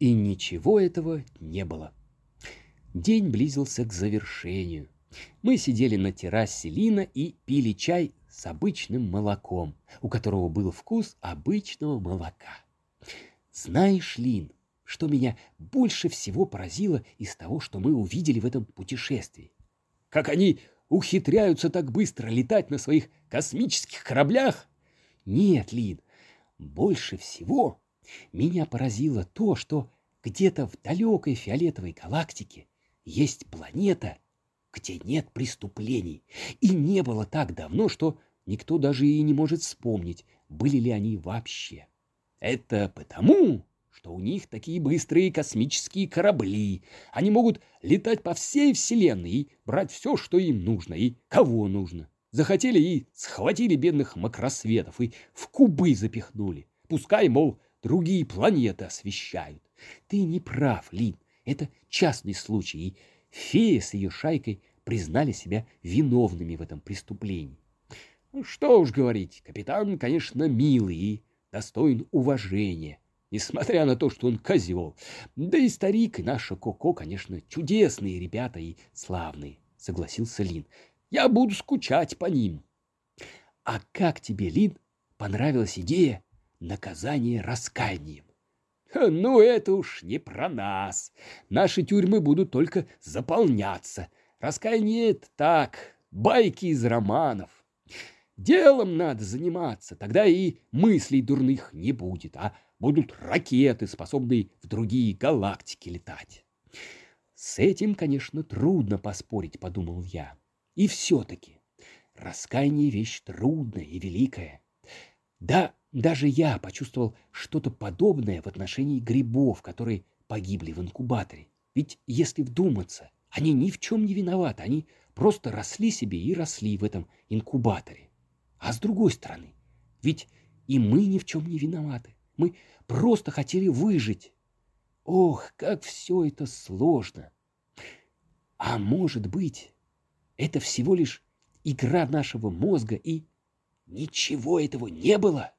И ничего этого не было. День близился к завершению. Мы сидели на террасе Лина и пили чай с обычным молоком, у которого был вкус обычного молока. Знаешь, Лин, что меня больше всего поразило из того, что мы увидели в этом путешествии? Как они ухитряются так быстро летать на своих космических кораблях? Нет, Лин, больше всего меня поразило то, что где-то в далекой фиолетовой галактике есть планета, где нет преступлений. И не было так давно, что никто даже и не может вспомнить, были ли они вообще. Это потому, что у них такие быстрые космические корабли. Они могут летать по всей Вселенной и брать все, что им нужно и кого нужно. Захотели и схватили бедных макросветов и в кубы запихнули. Пускай, мол, другие планеты освещают. Ты не прав, Лин, это частный случай, и фея с ее шайкой признали себя виновными в этом преступлении. Ну, что уж говорить, капитан, конечно, милый и достоин уважения, несмотря на то, что он козел. Да и старик, и наша Коко, конечно, чудесные ребята и славные, согласился Лин. Я буду скучать по ним. А как тебе, Лин, понравилась идея наказания раскаянием? Ну, это уж не про нас. Наши тюрьмы будут только заполняться. Раскаяние — это так, байки из романов. Делом надо заниматься, тогда и мыслей дурных не будет, а будут ракеты, способные в другие галактики летать. С этим, конечно, трудно поспорить, подумал я. И все-таки раскаяние — вещь трудная и великая. Да, даже я почувствовал что-то подобное в отношении грибов, которые погибли в инкубаторе. Ведь если вдуматься, они ни в чем не виноваты, они просто росли себе и росли в этом инкубаторе. А с другой стороны, ведь и мы ни в чем не виноваты. Мы просто хотели выжить. Ох, как все это сложно. А может быть, это всего лишь игра нашего мозга и ничего этого не было?